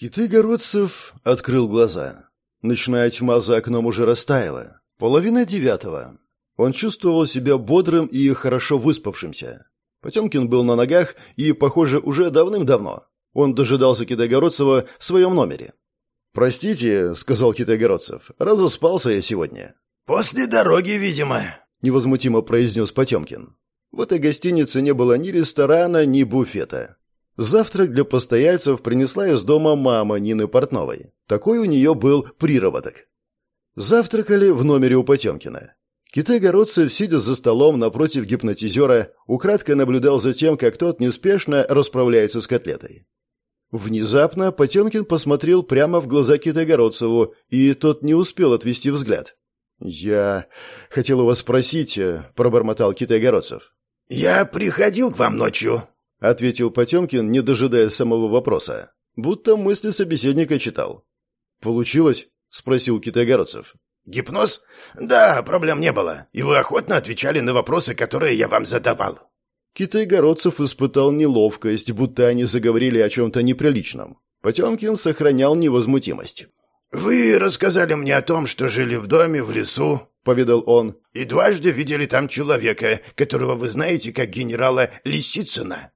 Китай-городцев открыл глаза. Ночная тьма за окном уже растаяла. Половина девятого. Он чувствовал себя бодрым и хорошо выспавшимся. Потемкин был на ногах и, похоже, уже давным-давно. Он дожидался Китайгородцева в своем номере. «Простите», — сказал Китайгородцев, — «разуспался я сегодня». «После дороги, видимо», — невозмутимо произнес Потемкин. В этой гостинице не было ни ресторана, ни буфета. Завтрак для постояльцев принесла из дома мама Нины Портновой. Такой у нее был приработок. Завтракали в номере у Потемкина. Китай-городцев, сидя за столом напротив гипнотизера, украдкой наблюдал за тем, как тот неспешно расправляется с котлетой. Внезапно Потемкин посмотрел прямо в глаза Китай-городцеву, и тот не успел отвести взгляд. «Я хотел у вас спросить», — пробормотал Китай-городцев. «Я приходил к вам ночью», — ответил Потемкин, не дожидая самого вопроса. Будто мысли собеседника читал. «Получилось?» — спросил Китай-городцев. «Гипноз? Да, проблем не было. И вы охотно отвечали на вопросы, которые я вам задавал». Китай-городцев испытал неловкость, будто они заговорили о чем-то неприличном. Потемкин сохранял невозмутимость. «Вы рассказали мне о том, что жили в доме в лесу», — поведал он, «и дважды видели там человека, которого вы знаете как генерала Лисицына».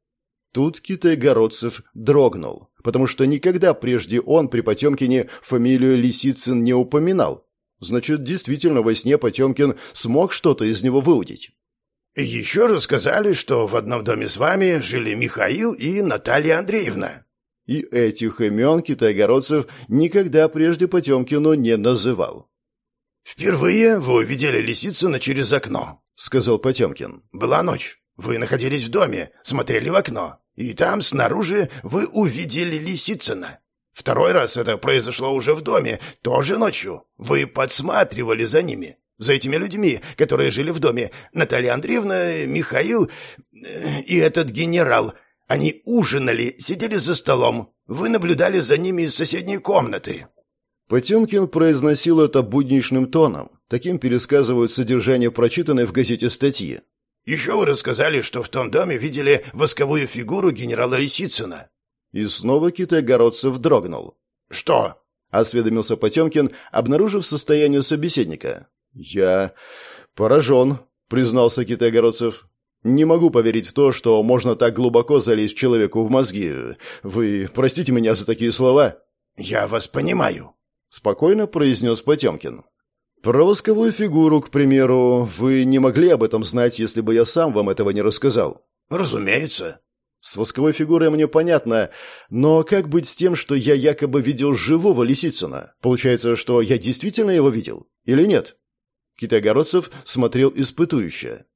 Тут Китай-городцев дрогнул, потому что никогда прежде он при Потемкине фамилию Лисицын не упоминал. Значит, действительно во сне Потемкин смог что-то из него выудить. «Еще рассказали, что в одном доме с вами жили Михаил и Наталья Андреевна». И этих имен китайгородцев никогда прежде Потемкину не называл. «Впервые вы увидели Лисицына через окно», — сказал Потемкин. «Была ночь. Вы находились в доме, смотрели в окно, и там снаружи вы увидели Лисицына. Второй раз это произошло уже в доме, тоже ночью. Вы подсматривали за ними, за этими людьми, которые жили в доме. Наталья Андреевна, Михаил э, и этот генерал. Они ужинали, сидели за столом. Вы наблюдали за ними из соседней комнаты. Потемкин произносил это будничным тоном. Таким пересказывают содержание прочитанной в газете статьи. «Еще вы рассказали, что в том доме видели восковую фигуру генерала Лисицына. И снова Китай-городцев дрогнул. «Что?» — осведомился Потемкин, обнаружив состояние собеседника. «Я поражен», — признался Китай-городцев. «Не могу поверить в то, что можно так глубоко залезть человеку в мозги. Вы простите меня за такие слова?» «Я вас понимаю», — спокойно произнес Потемкин. «Про восковую фигуру, к примеру, вы не могли об этом знать, если бы я сам вам этого не рассказал?» «Разумеется», с восковой фигурой мне понятно, но как быть с тем, что я якобы видел живого Лисицына? Получается, что я действительно его видел? Или нет? Китайгородцев смотрел испытующе.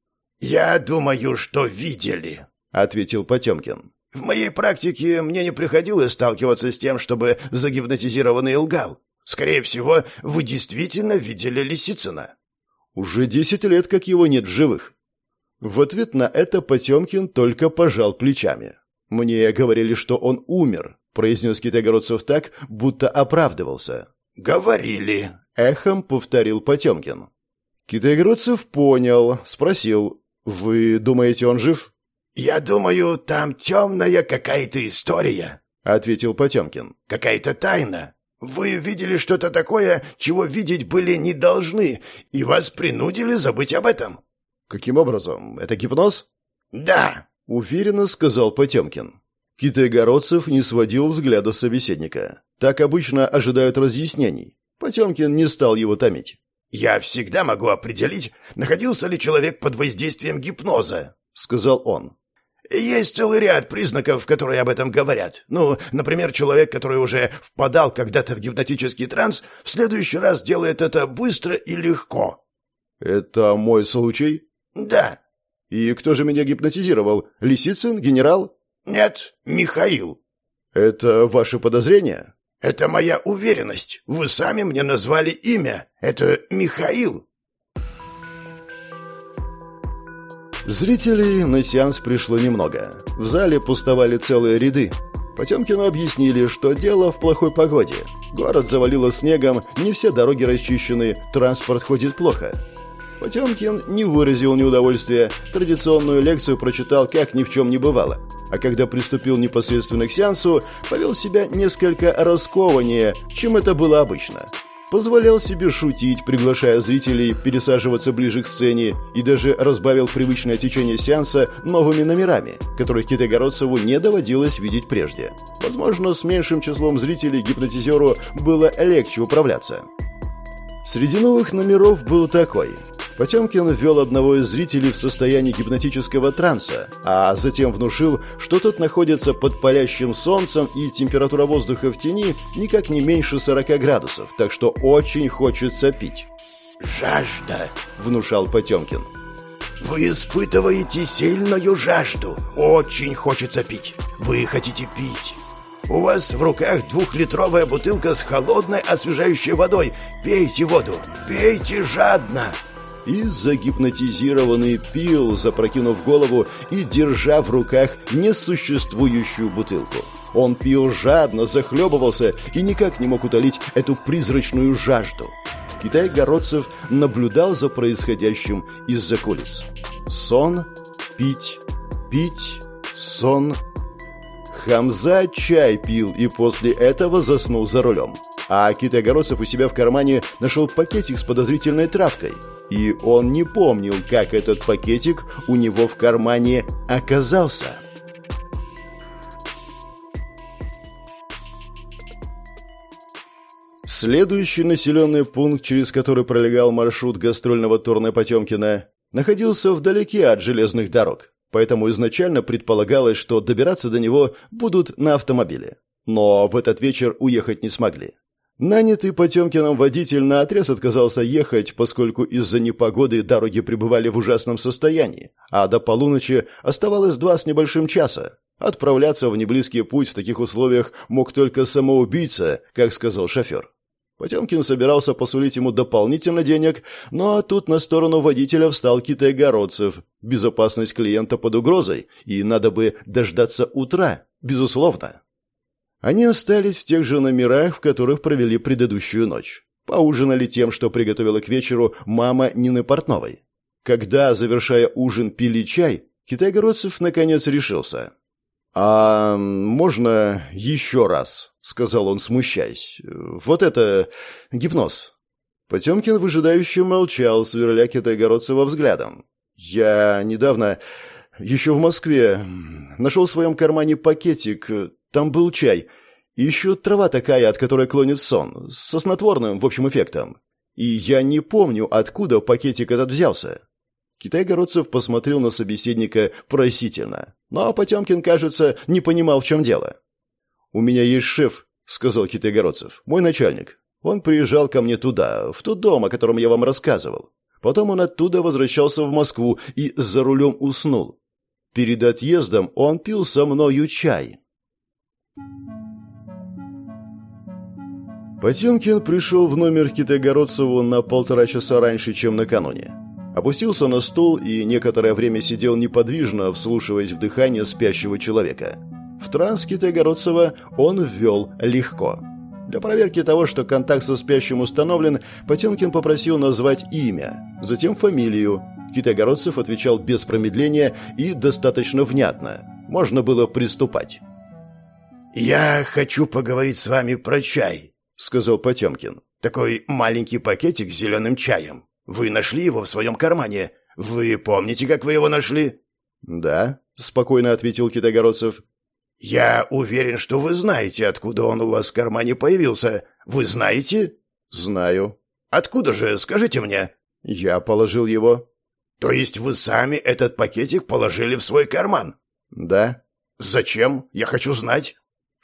«Я думаю, что видели», — ответил Потемкин. «В моей практике мне не приходилось сталкиваться с тем, чтобы загипнотизированный лгал. Скорее всего, вы действительно видели Лисицына». «Уже десять лет, как его нет в живых. В ответ на это Потемкин только пожал плечами. «Мне говорили, что он умер», — произнес Китайгородцев так, будто оправдывался. «Говорили», — эхом повторил Потемкин. Китайгородцев понял, спросил, «Вы думаете, он жив?» «Я думаю, там темная какая-то история», — ответил Потемкин. «Какая-то тайна. Вы видели что-то такое, чего видеть были не должны, и вас принудили забыть об этом. «Каким образом? Это гипноз?» «Да», — уверенно сказал Потемкин. Китайгородцев не сводил взгляда собеседника. Так обычно ожидают разъяснений. Потемкин не стал его томить. «Я всегда могу определить, находился ли человек под воздействием гипноза», — сказал он. «Есть целый ряд признаков, которые об этом говорят. Ну, например, человек, который уже впадал когда-то в гипнотический транс, в следующий раз делает это быстро и легко». «Это мой случай?» «Да». «И кто же меня гипнотизировал? Лисицын? Генерал?» «Нет, Михаил». «Это ваше подозрение?» «Это моя уверенность. Вы сами мне назвали имя. Это Михаил». Зрителей на сеанс пришло немного. В зале пустовали целые ряды. Потемкину объяснили, что дело в плохой погоде. Город завалило снегом, не все дороги расчищены, транспорт ходит плохо. Потемкин не выразил неудовольствия, традиционную лекцию прочитал как ни в чем не бывало. А когда приступил непосредственно к сеансу, повел себя несколько раскованнее, чем это было обычно. Позволял себе шутить, приглашая зрителей пересаживаться ближе к сцене и даже разбавил привычное течение сеанса новыми номерами, которых Китайгородцеву не доводилось видеть прежде. Возможно, с меньшим числом зрителей гипнотизеру было легче управляться. Среди новых номеров был такой. Потемкин ввел одного из зрителей в состояние гипнотического транса, а затем внушил, что тот находится под палящим солнцем и температура воздуха в тени никак не меньше 40 градусов, так что очень хочется пить. «Жажда», — внушал Потемкин. «Вы испытываете сильную жажду. Очень хочется пить. Вы хотите пить. У вас в руках двухлитровая бутылка с холодной освежающей водой. Пейте воду, пейте жадно!» И загипнотизированный пил, запрокинув голову и держа в руках несуществующую бутылку. Он пил жадно, захлебывался и никак не мог утолить эту призрачную жажду. Китай-городцев наблюдал за происходящим из-за кулис. Сон, пить, пить, сон, Хамза чай пил и после этого заснул за рулем. А Китайгородцев у себя в кармане нашел пакетик с подозрительной травкой. И он не помнил, как этот пакетик у него в кармане оказался. Следующий населенный пункт, через который пролегал маршрут гастрольного турне Потемкина, находился вдалеке от железных дорог поэтому изначально предполагалось, что добираться до него будут на автомобиле. Но в этот вечер уехать не смогли. Нанятый Потемкиным водитель наотрез отказался ехать, поскольку из-за непогоды дороги пребывали в ужасном состоянии, а до полуночи оставалось два с небольшим часа. Отправляться в неблизкий путь в таких условиях мог только самоубийца, как сказал шофер. Потемкин собирался посулить ему дополнительно денег, но тут на сторону водителя встал Китай-Городцев. Безопасность клиента под угрозой, и надо бы дождаться утра, безусловно. Они остались в тех же номерах, в которых провели предыдущую ночь. Поужинали тем, что приготовила к вечеру мама Нины Портновой. Когда, завершая ужин, пили чай, Китай-Городцев наконец решился. «А можно еще раз?» — сказал он, смущаясь. «Вот это гипноз». Потемкин выжидающе молчал, сверля Китайгородцева взглядом. «Я недавно, еще в Москве, нашел в своем кармане пакетик, там был чай, и еще трава такая, от которой клонит сон, со снотворным, в общем, эффектом. И я не помню, откуда пакетик этот взялся. Китай-городцев посмотрел на собеседника просительно. Но Потемкин, кажется, не понимал, в чем дело. «У меня есть шеф», — сказал Китай-городцев, — «мой начальник. Он приезжал ко мне туда, в тот дом, о котором я вам рассказывал. Потом он оттуда возвращался в Москву и за рулем уснул. Перед отъездом он пил со мною чай». Потемкин пришел в номер Китайгородцеву на полтора часа раньше, чем накануне. Опустился на стул и некоторое время сидел неподвижно, вслушиваясь в дыхание спящего человека. В транс Китайгородцева он ввел легко. Для проверки того, что контакт со спящим установлен, Потемкин попросил назвать имя, затем фамилию. Китайгородцев отвечал без промедления и достаточно внятно. Можно было приступать. «Я хочу поговорить с вами про чай», — сказал Потемкин. «Такой маленький пакетик с зеленым чаем. Вы нашли его в своем кармане. Вы помните, как вы его нашли?» «Да», — спокойно ответил Китайгородцев. «Я уверен, что вы знаете, откуда он у вас в кармане появился. Вы знаете?» «Знаю». «Откуда же, скажите мне?» «Я положил его». «То есть вы сами этот пакетик положили в свой карман?» «Да». «Зачем? Я хочу знать».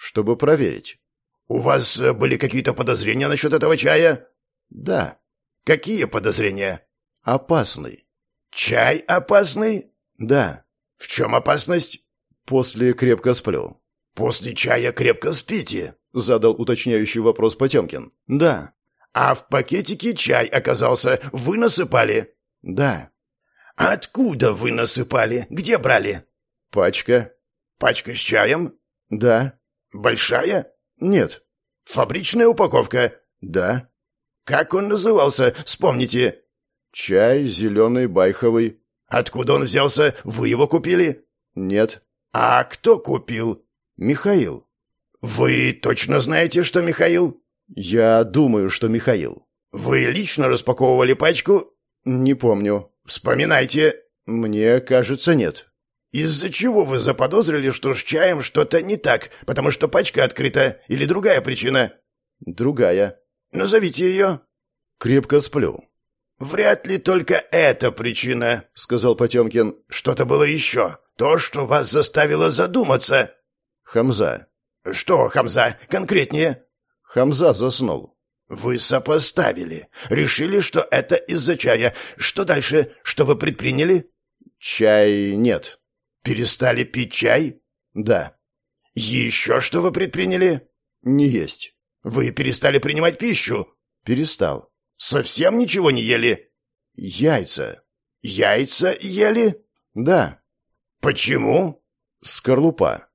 «Чтобы проверить». «У вас э, были какие-то подозрения насчет этого чая?» «Да». Какие подозрения? Опасный. Чай опасный? Да. В чем опасность? После крепко сплю. После чая крепко спите? Задал уточняющий вопрос Потемкин. Да. А в пакетике чай оказался. Вы насыпали? Да. Откуда вы насыпали? Где брали? Пачка. Пачка с чаем? Да. Большая? Нет. Фабричная упаковка? Да. Как он назывался, вспомните?» Чай зеленый, байховый. Откуда он взялся? Вы его купили? Нет. А кто купил? Михаил. Вы точно знаете, что Михаил? Я думаю, что Михаил. Вы лично распаковывали пачку? Не помню. Вспоминайте. Мне кажется, нет. Из-за чего вы заподозрили, что с чаем что-то не так, потому что пачка открыта, или другая причина? Другая. Назовите ее. Крепко сплю. Вряд ли только эта причина, сказал Потемкин. Что-то было еще. То, что вас заставило задуматься. Хамза. Что, Хамза, конкретнее? Хамза заснул. Вы сопоставили. Решили, что это из-за чая. Что дальше? Что вы предприняли? Чай нет. Перестали пить чай? Да. Еще что вы предприняли? Не есть. Вы перестали принимать пищу? Перестал. Совсем ничего не ели? Яйца. Яйца ели? Да. Почему? Скорлупа.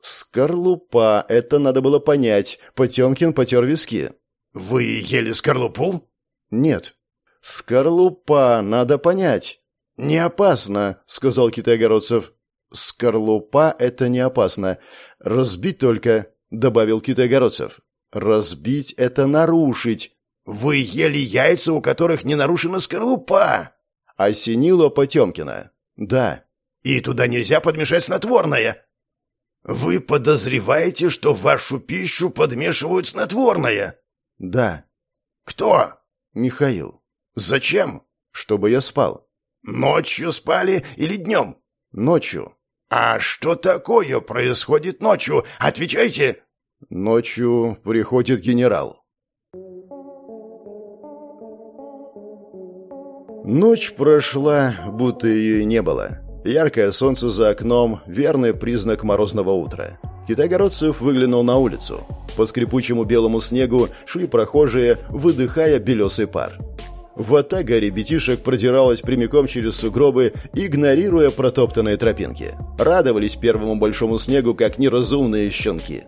Скорлупа, это надо было понять. Потемкин потер виски. Вы ели скорлупу? Нет. Скорлупа, надо понять. Не опасно, сказал Китай-Городцев. Скорлупа — это не опасно. Разбить только, добавил Китай-Городцев. Разбить — это нарушить. Вы ели яйца, у которых не нарушена скорлупа. Осенило Потемкина. Да. И туда нельзя подмешать снотворное. Вы подозреваете, что в вашу пищу подмешивают снотворное? Да. Кто? Михаил. Зачем? Чтобы я спал. Ночью спали или днем? Ночью. А что такое происходит ночью? Отвечайте. Ночью приходит генерал. Ночь прошла, будто ее и не было. Яркое солнце за окном – верный признак морозного утра. Китайгородцев выглянул на улицу. По скрипучему белому снегу шли прохожие, выдыхая белесый пар. Ватага ребятишек продиралась прямиком через сугробы, игнорируя протоптанные тропинки. Радовались первому большому снегу, как неразумные щенки.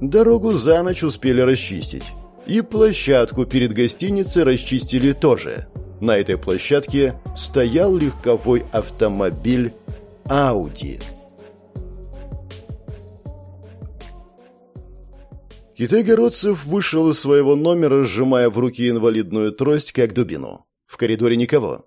Дорогу за ночь успели расчистить. И площадку перед гостиницей расчистили тоже. На этой площадке стоял легковой автомобиль «Ауди». Китай-городцев вышел из своего номера, сжимая в руки инвалидную трость, как дубину. В коридоре никого.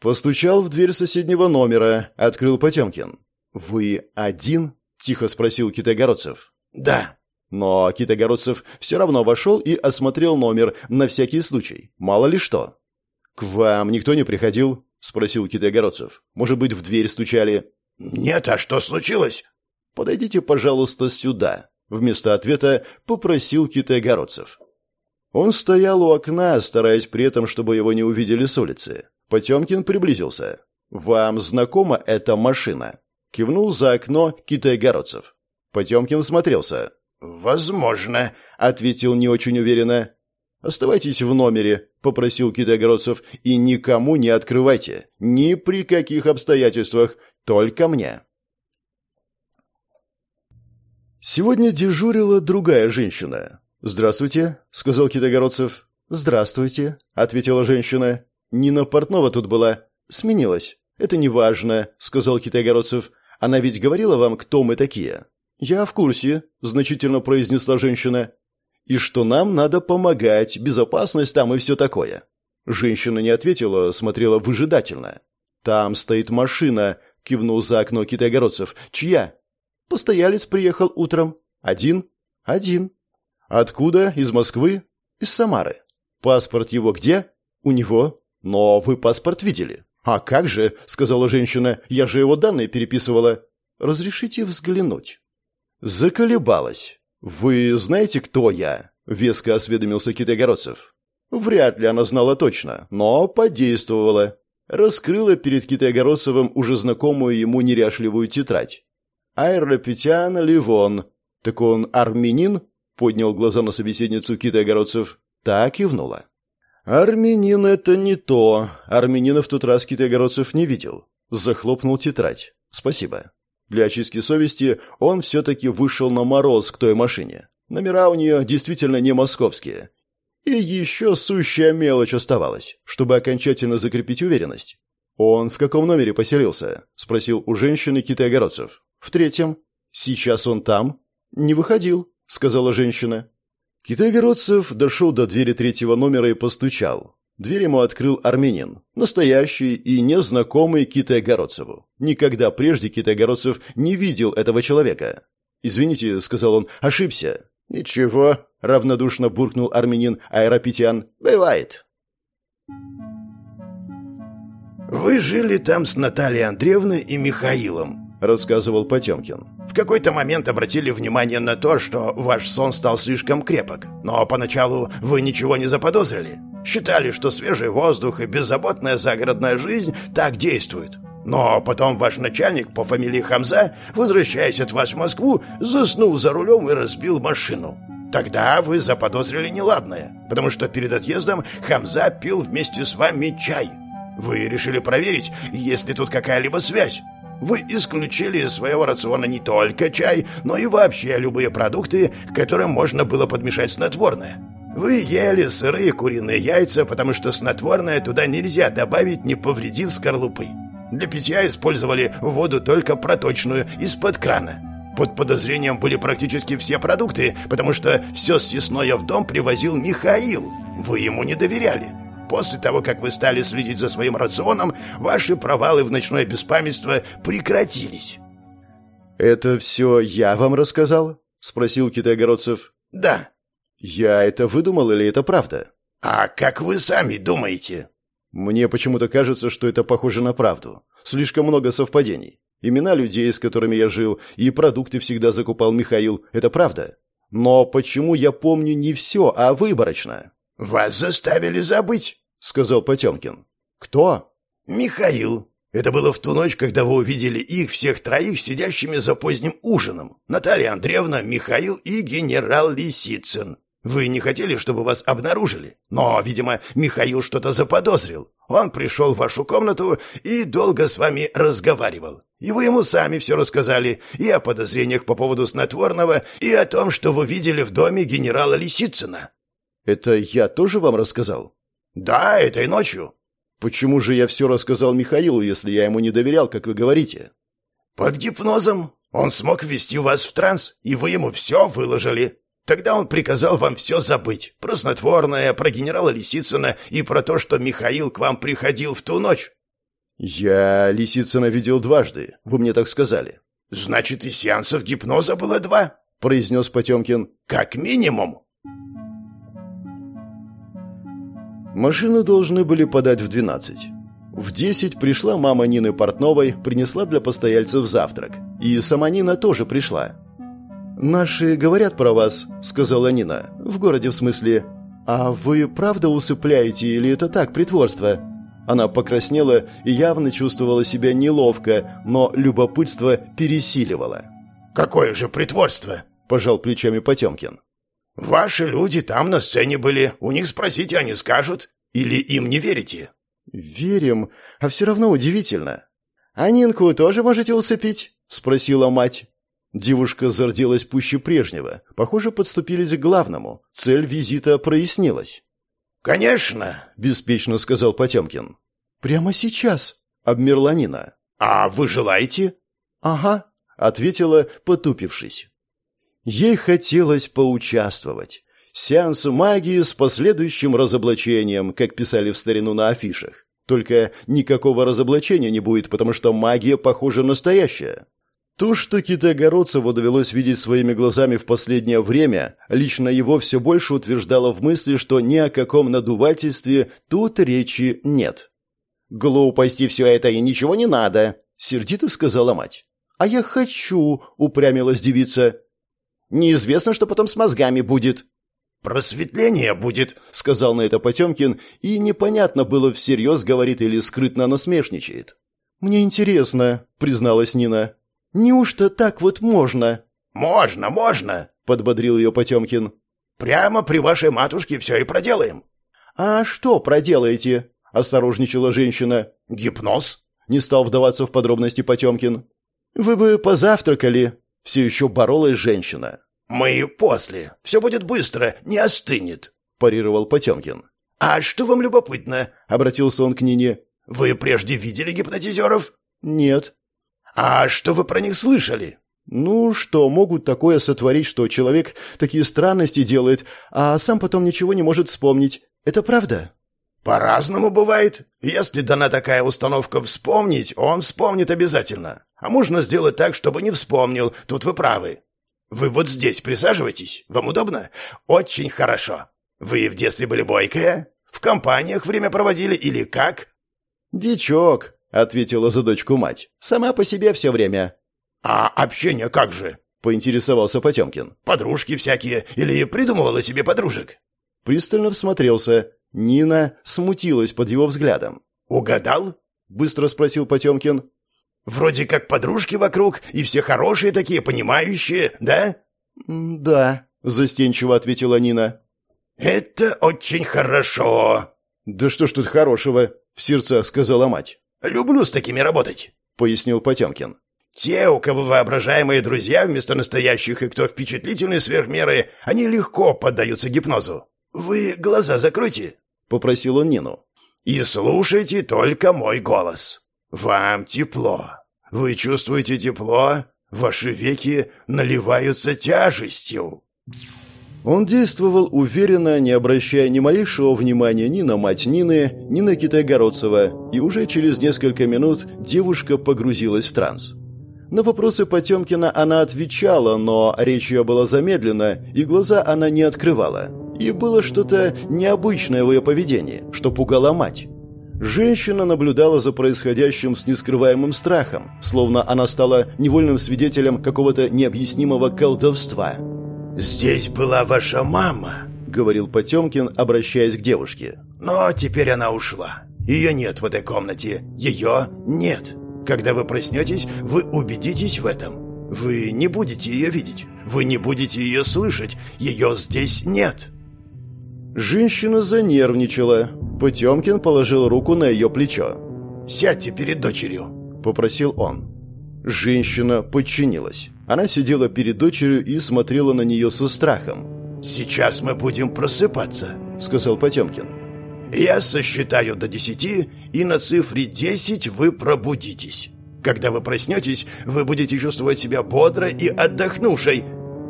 Постучал в дверь соседнего номера, открыл Потемкин. «Вы один?» – тихо спросил Китай-городцев. «Да». Но Китай-городцев все равно вошел и осмотрел номер на всякий случай. Мало ли что. «К вам никто не приходил?» – спросил Китай-городцев. «Может быть, в дверь стучали?» «Нет, а что случилось?» «Подойдите, пожалуйста, сюда», – вместо ответа попросил Китай-городцев. Он стоял у окна, стараясь при этом, чтобы его не увидели с улицы. Потемкин приблизился. «Вам знакома эта машина?» Кивнул за окно Китай-городцев. Потемкин смотрелся. «Возможно», — ответил не очень уверенно. «Оставайтесь в номере», — попросил Китайгородцев, — «и никому не открывайте. Ни при каких обстоятельствах. Только мне». Сегодня дежурила другая женщина. «Здравствуйте», — сказал Китайгородцев. «Здравствуйте», — ответила женщина. «Нина Портнова тут была. Сменилась. Это не важно», — сказал Китайгородцев. «Она ведь говорила вам, кто мы такие?» «Я в курсе», — значительно произнесла женщина и что нам надо помогать, безопасность там и все такое. Женщина не ответила, смотрела выжидательно. «Там стоит машина», — кивнул за окно китайгородцев. «Чья?» «Постоялец приехал утром». «Один?» «Один». «Откуда? Из Москвы?» «Из Самары». «Паспорт его где?» «У него». «Но вы паспорт видели?» «А как же?» — сказала женщина. «Я же его данные переписывала». «Разрешите взглянуть?» Заколебалась. «Вы знаете, кто я?» — веско осведомился Китайгородцев. Вряд ли она знала точно, но подействовала. Раскрыла перед Китайгородцевым уже знакомую ему неряшливую тетрадь. «Айропетян Ливон». «Так он армянин?» — поднял глаза на собеседницу Китайгородцев. Так кивнула. «Армянин — это не то. Армянина в тот раз Китайгородцев не видел». Захлопнул тетрадь. «Спасибо». Для очистки совести он все-таки вышел на мороз к той машине. Номера у нее действительно не московские. И еще сущая мелочь оставалась, чтобы окончательно закрепить уверенность. «Он в каком номере поселился?» – спросил у женщины Китай-Огородцев. «В третьем». «Сейчас он там?» «Не выходил», – сказала женщина. Китай-Огородцев дошел до двери третьего номера и постучал. Дверь ему открыл армянин, настоящий и незнакомый Китай-Огородцеву. Никогда прежде Китай-Огородцев не видел этого человека. «Извините», — сказал он, — «ошибся». «Ничего», — равнодушно буркнул армянин Аэропетян. «Бывает». «Вы жили там с Натальей Андреевной и Михаилом», — рассказывал Потемкин. «В какой-то момент обратили внимание на то, что ваш сон стал слишком крепок. Но поначалу вы ничего не заподозрили. Считали, что свежий воздух и беззаботная загородная жизнь так действуют. Но потом ваш начальник по фамилии Хамза, возвращаясь от вас в Москву, заснул за рулем и разбил машину. Тогда вы заподозрили неладное, потому что перед отъездом Хамза пил вместе с вами чай. Вы решили проверить, есть ли тут какая-либо связь. Вы исключили из своего рациона не только чай, но и вообще любые продукты, к которым можно было подмешать снотворное. Вы ели сырые куриные яйца, потому что снотворное туда нельзя добавить, не повредив скорлупы. Для питья использовали воду только проточную, из-под крана. Под подозрением были практически все продукты, потому что все съестное в дом привозил Михаил. Вы ему не доверяли. После того, как вы стали следить за своим рационом, ваши провалы в ночное беспамятство прекратились. «Это все я вам рассказал?» — спросил Китайгородцев. «Да». «Я это выдумал или это правда?» «А как вы сами думаете?» «Мне почему-то кажется, что это похоже на правду. Слишком много совпадений. Имена людей, с которыми я жил, и продукты всегда закупал Михаил. Это правда. Но почему я помню не все, а выборочно?» «Вас заставили забыть», — сказал Потемкин. «Кто?» «Михаил. Это было в ту ночь, когда вы увидели их всех троих сидящими за поздним ужином. Наталья Андреевна, Михаил и генерал Лисицын. Вы не хотели, чтобы вас обнаружили, но, видимо, Михаил что-то заподозрил. Он пришел в вашу комнату и долго с вами разговаривал. И вы ему сами все рассказали и о подозрениях по поводу снотворного, и о том, что вы видели в доме генерала Лисицына. Это я тоже вам рассказал? Да, этой ночью. Почему же я все рассказал Михаилу, если я ему не доверял, как вы говорите? Под гипнозом. Он смог ввести вас в транс, и вы ему все выложили. Тогда он приказал вам все забыть. Про снотворное, про генерала Лисицына и про то, что Михаил к вам приходил в ту ночь. Я Лисицына видел дважды, вы мне так сказали. Значит, и сеансов гипноза было два, произнес Потемкин. Как минимум. Машину должны были подать в 12. В 10 пришла мама Нины Портновой, принесла для постояльцев завтрак. И сама Нина тоже пришла. «Наши говорят про вас», — сказала Нина. «В городе, в смысле. А вы правда усыпляете или это так, притворство?» Она покраснела и явно чувствовала себя неловко, но любопытство пересиливало. «Какое же притворство?» – пожал плечами Потемкин. «Ваши люди там на сцене были. У них спросите, они скажут. Или им не верите?» «Верим, а все равно удивительно». «А Нинку тоже можете усыпить?» – спросила мать. Девушка зарделась пуще прежнего. Похоже, подступились к главному. Цель визита прояснилась. «Конечно», — беспечно сказал Потемкин. «Прямо сейчас», — обмерла Нина. «А вы желаете?» «Ага», — ответила, потупившись. Ей хотелось поучаствовать. Сеанс магии с последующим разоблачением, как писали в старину на афишах. Только никакого разоблачения не будет, потому что магия, похоже, настоящая. То, что Китайгородцеву довелось видеть своими глазами в последнее время, лично его все больше утверждало в мысли, что ни о каком надувательстве тут речи нет. «Глупости все это и ничего не надо», — сердито сказала мать. «А я хочу», — упрямилась девица. Неизвестно, что потом с мозгами будет». «Просветление будет», — сказал на это Потемкин, и непонятно было, всерьез говорит или скрытно насмешничает. «Мне интересно», — призналась Нина. «Неужто так вот можно?» «Можно, можно», — подбодрил ее Потемкин. «Прямо при вашей матушке все и проделаем». «А что проделаете?» — осторожничала женщина. «Гипноз?» — не стал вдаваться в подробности Потемкин. «Вы бы позавтракали», все еще боролась женщина. «Мы после. Все будет быстро, не остынет». — парировал Потемкин. «А что вам любопытно?» — обратился он к Нине. «Вы прежде видели гипнотизеров?» «Нет». «А что вы про них слышали?» «Ну, что могут такое сотворить, что человек такие странности делает, а сам потом ничего не может вспомнить. Это правда?» «По-разному бывает. Если дана такая установка вспомнить, он вспомнит обязательно. А можно сделать так, чтобы не вспомнил. Тут вы правы. Вы вот здесь присаживайтесь. Вам удобно? Очень хорошо. Вы в детстве были бойкая? В компаниях время проводили или как?» «Дичок», — ответила за дочку мать. «Сама по себе все время». «А общение как же?» — поинтересовался Потемкин. «Подружки всякие. Или придумывала себе подружек?» Пристально всмотрелся. Нина смутилась под его взглядом. «Угадал?» — быстро спросил Потемкин. «Вроде как подружки вокруг, и все хорошие такие, понимающие, да?» «Да», — застенчиво ответила Нина. «Это очень хорошо». «Да что ж тут хорошего?» — в сердцах сказала мать. «Люблю с такими работать», — пояснил Потемкин. «Те, у кого воображаемые друзья вместо настоящих и кто впечатлительный сверх меры, они легко поддаются гипнозу. Вы глаза закройте», — попросил он Нину. «И слушайте только мой голос. Вам тепло. Вы чувствуете тепло? Ваши веки наливаются тяжестью». Он действовал уверенно, не обращая ни малейшего внимания ни на мать Нины, ни на Китайгородцева, и уже через несколько минут девушка погрузилась в транс. На вопросы Потемкина она отвечала, но речь ее была замедлена, и глаза она не открывала. И было что-то необычное в ее поведении, что пугало мать. Женщина наблюдала за происходящим с нескрываемым страхом, словно она стала невольным свидетелем какого-то необъяснимого колдовства. «Здесь была ваша мама», — говорил Потемкин, обращаясь к девушке. «Но теперь она ушла. Ее нет в этой комнате. Ее нет. Когда вы проснетесь, вы убедитесь в этом. Вы не будете ее видеть. Вы не будете ее слышать. Ее здесь нет». Женщина занервничала. Потемкин положил руку на ее плечо. «Сядьте перед дочерью», — попросил он. Женщина подчинилась. Она сидела перед дочерью и смотрела на нее со страхом. «Сейчас мы будем просыпаться», — сказал Потемкин. «Я сосчитаю до десяти, и на цифре десять вы пробудитесь. Когда вы проснетесь, вы будете чувствовать себя бодрой и отдохнувшей.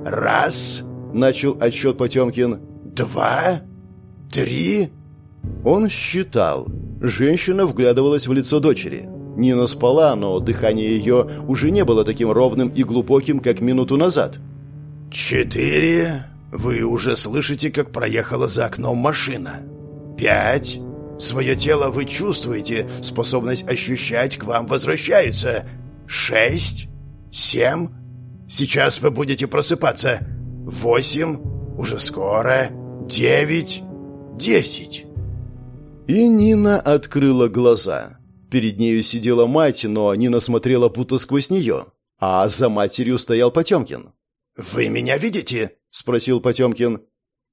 Раз...» — начал отсчет Потемкин. «Два... Три...» Он считал. Женщина вглядывалась в лицо дочери. Нина спала, но дыхание ее уже не было таким ровным и глубоким, как минуту назад. «Четыре. Вы уже слышите, как проехала за окном машина. Пять. Свое тело вы чувствуете, способность ощущать к вам возвращается. Шесть. Семь. Сейчас вы будете просыпаться. Восемь. Уже скоро. Девять. Десять». И Нина открыла глаза. Перед нею сидела мать, но Нина смотрела будто сквозь нее. А за матерью стоял Потемкин. «Вы меня видите?» — спросил Потемкин.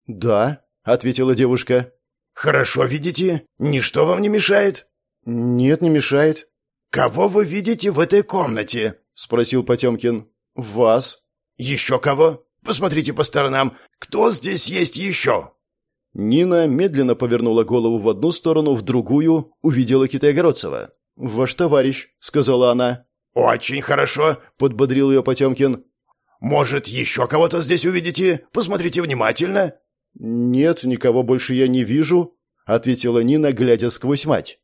«Да», — ответила девушка. «Хорошо видите? Ничто вам не мешает?» «Нет, не мешает». «Кого вы видите в этой комнате?» — спросил Потемкин. «Вас». «Еще кого? Посмотрите по сторонам. Кто здесь есть еще?» Нина медленно повернула голову в одну сторону, в другую, увидела Китайгородцева. «Ваш товарищ», — сказала она. «Очень хорошо», — подбодрил ее Потемкин. «Может, еще кого-то здесь увидите? Посмотрите внимательно». «Нет, никого больше я не вижу», — ответила Нина, глядя сквозь мать.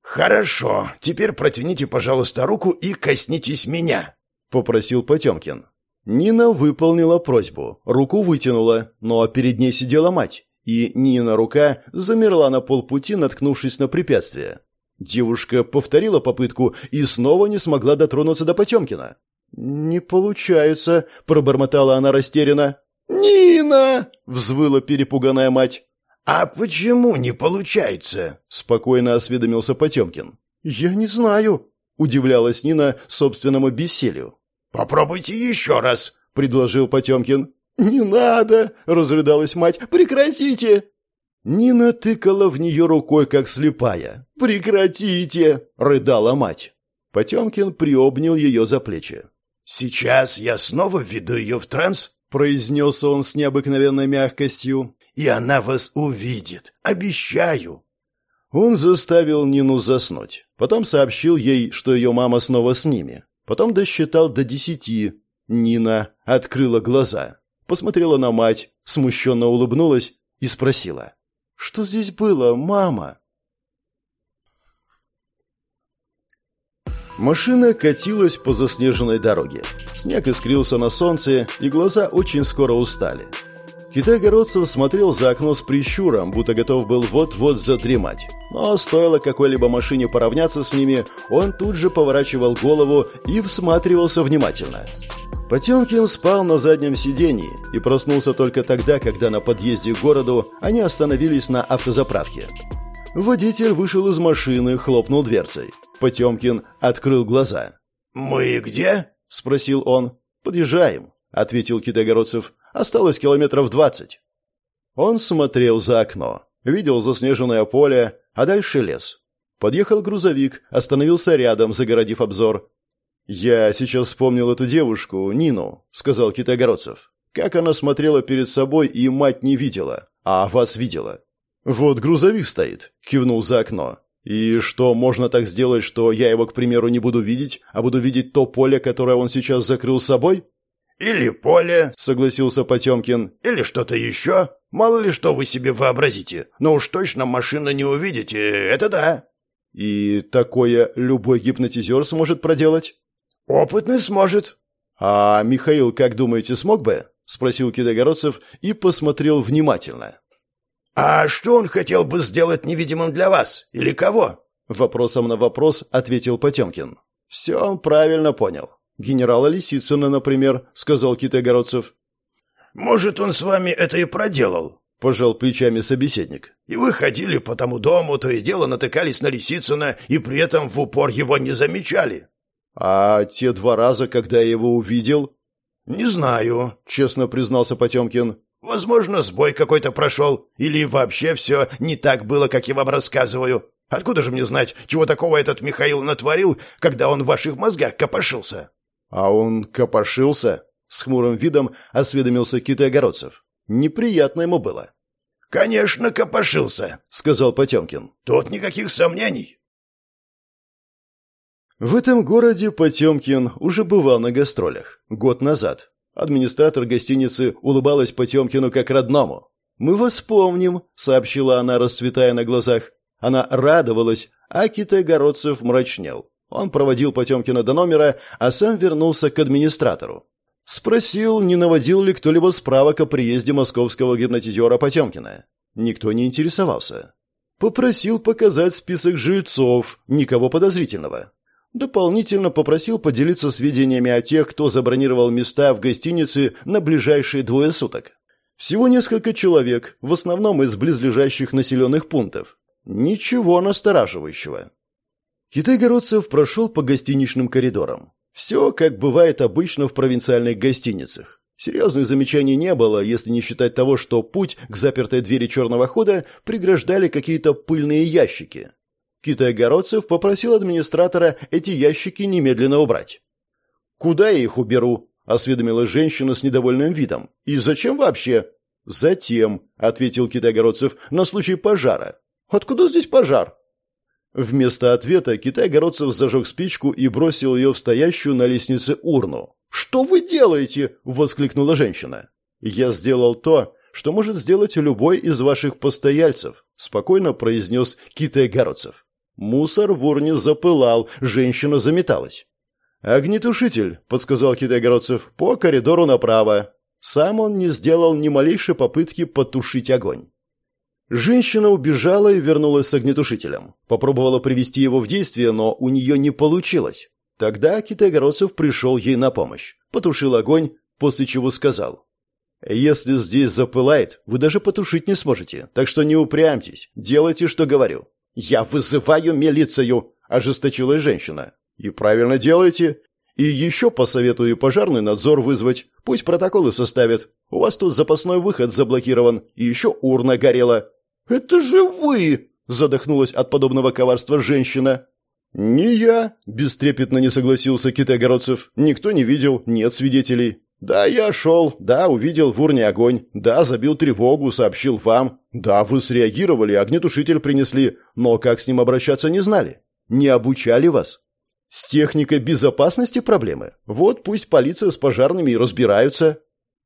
«Хорошо. Теперь протяните, пожалуйста, руку и коснитесь меня», — попросил Потемкин. Нина выполнила просьбу, руку вытянула, но перед ней сидела мать и Нина рука замерла на полпути, наткнувшись на препятствие. Девушка повторила попытку и снова не смогла дотронуться до Потемкина. «Не получается», — пробормотала она растерянно. «Нина!» — взвыла перепуганная мать. «А почему не получается?» — спокойно осведомился Потемкин. «Я не знаю», — удивлялась Нина собственному бессилию. «Попробуйте еще раз», — предложил Потемкин. «Не надо!» — разрыдалась мать. «Прекратите!» Нина тыкала в нее рукой, как слепая. «Прекратите!» — рыдала мать. Потемкин приобнял ее за плечи. «Сейчас я снова введу ее в транс», — произнес он с необыкновенной мягкостью, и она вас увидит. Обещаю!» Он заставил Нину заснуть. Потом сообщил ей, что ее мама снова с ними. Потом досчитал до десяти. Нина открыла глаза, посмотрела на мать, смущенно улыбнулась и спросила. «Что здесь было, мама?» Машина катилась по заснеженной дороге. Снег искрился на солнце, и глаза очень скоро устали. Китай-городцев смотрел за окно с прищуром, будто готов был вот-вот задремать. Но стоило какой-либо машине поравняться с ними, он тут же поворачивал голову и всматривался внимательно. Потемкин спал на заднем сидении и проснулся только тогда, когда на подъезде к городу они остановились на автозаправке. Водитель вышел из машины, хлопнул дверцей. Потемкин открыл глаза. «Мы где?» — спросил он. «Подъезжаем», — ответил Китайгородцев. «Осталось километров двадцать». Он смотрел за окно, видел заснеженное поле, а дальше лес. Подъехал грузовик, остановился рядом, загородив обзор. «Я сейчас вспомнил эту девушку, Нину», — сказал Китайгородцев. «Как она смотрела перед собой и мать не видела, а вас видела». «Вот грузовик стоит», — кивнул за окно. И что, можно так сделать, что я его, к примеру, не буду видеть, а буду видеть то поле, которое он сейчас закрыл собой? Или поле, согласился Потемкин. Или что-то еще. Мало ли что вы себе вообразите. Но уж точно машину не увидите, это да. И такое любой гипнотизер сможет проделать? Опытный сможет. А Михаил, как думаете, смог бы? Спросил Кидогородцев и посмотрел внимательно. «А что он хотел бы сделать невидимым для вас? Или кого?» Вопросом на вопрос ответил Потемкин. «Все он правильно понял. Генерала Лисицына, например», — сказал Китайгородцев. «Может, он с вами это и проделал?» — пожал плечами собеседник. «И вы ходили по тому дому, то и дело натыкались на Лисицына, и при этом в упор его не замечали». «А те два раза, когда я его увидел?» «Не знаю», — честно признался Потемкин. Возможно, сбой какой-то прошел, или вообще все не так было, как я вам рассказываю. Откуда же мне знать, чего такого этот Михаил натворил, когда он в ваших мозгах копошился?» «А он копошился?» — с хмурым видом осведомился Китай-Огородцев. «Неприятно ему было». «Конечно, копошился», — сказал Потемкин. «Тут никаких сомнений». В этом городе Потемкин уже бывал на гастролях. Год назад. Администратор гостиницы улыбалась Потемкину как родному. «Мы вас помним», — сообщила она, расцветая на глазах. Она радовалась, а Китай-Городцев мрачнел. Он проводил Потемкина до номера, а сам вернулся к администратору. Спросил, не наводил ли кто-либо справок о приезде московского гипнотизера Потемкина. Никто не интересовался. Попросил показать список жильцов, никого подозрительного. Дополнительно попросил поделиться сведениями о тех, кто забронировал места в гостинице на ближайшие двое суток. Всего несколько человек, в основном из близлежащих населенных пунктов. Ничего настораживающего. Китай-городцев прошел по гостиничным коридорам. Все, как бывает обычно в провинциальных гостиницах. Серьезных замечаний не было, если не считать того, что путь к запертой двери черного хода преграждали какие-то пыльные ящики. Китай-городцев попросил администратора эти ящики немедленно убрать. «Куда я их уберу?» – осведомилась женщина с недовольным видом. «И зачем вообще?» «Затем», – ответил Китай-городцев, – «на случай пожара». «Откуда здесь пожар?» Вместо ответа Китай-городцев зажег спичку и бросил ее в стоящую на лестнице урну. «Что вы делаете?» – воскликнула женщина. «Я сделал то, что может сделать любой из ваших постояльцев», – спокойно произнес Китай-городцев. Мусор в урне запылал, женщина заметалась. «Огнетушитель», — подсказал Китай-Городцев, — «по коридору направо». Сам он не сделал ни малейшей попытки потушить огонь. Женщина убежала и вернулась с огнетушителем. Попробовала привести его в действие, но у нее не получилось. Тогда Китай-Городцев пришел ей на помощь. Потушил огонь, после чего сказал. «Если здесь запылает, вы даже потушить не сможете, так что не упрямьтесь, делайте, что говорю. «Я вызываю милицию!» – ожесточилась женщина. «И правильно делаете. И еще посоветую пожарный надзор вызвать. Пусть протоколы составят. У вас тут запасной выход заблокирован, и еще урна горела». «Это же вы!» – задохнулась от подобного коварства женщина. «Не я», – бестрепетно не согласился Китай-Городцев. «Никто не видел, нет свидетелей. Да, я шел, да, увидел в урне огонь, да, забил тревогу, сообщил вам, да, вы среагировали, огнетушитель принесли, но как с ним обращаться не знали. Не обучали вас. С техникой безопасности проблемы? Вот пусть полиция с пожарными и разбираются.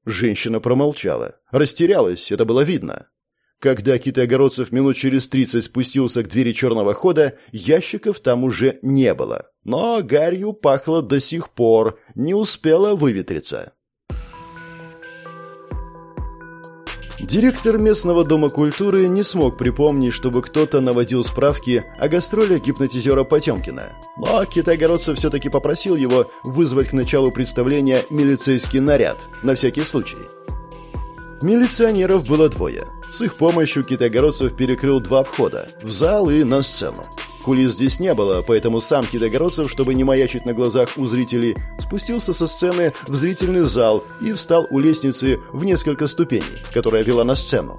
Женщина промолчала. Растерялась, это было видно. Когда Китай-Огородцев минут через тридцать спустился к двери черного хода, ящиков там уже не было. Но гарью пахло до сих пор, не успела выветриться. Директор местного дома культуры не смог припомнить, чтобы кто-то наводил справки о гастролях гипнотизера Потемкина. Но Китайгородцев все-таки попросил его вызвать к началу представления милицейский наряд, на всякий случай. Милиционеров было двое. С их помощью Китайгородцев перекрыл два входа – в зал и на сцену. Кулис здесь не было, поэтому сам Китайгородцев, чтобы не маячить на глазах у зрителей, спустился со сцены в зрительный зал и встал у лестницы в несколько ступеней, которая вела на сцену.